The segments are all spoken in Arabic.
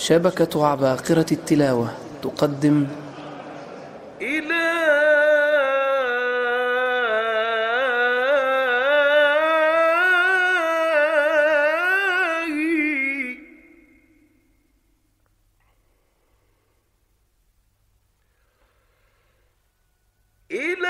شبكة عباقرة التلاوة تقدم إلهي. إلهي.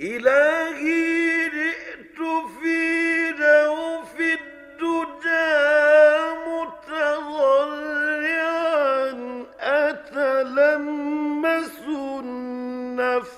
إلهي في الدجى متضرعا أتلمس النفحات.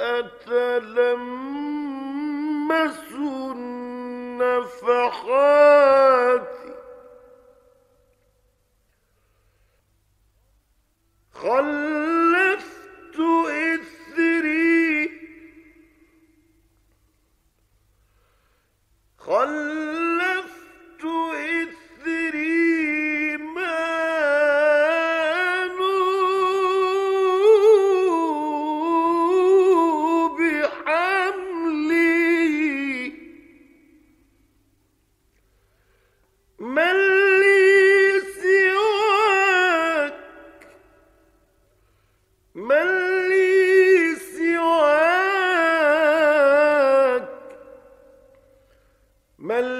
أتلمس النفحات. خلفت إثري. خلفت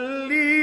لي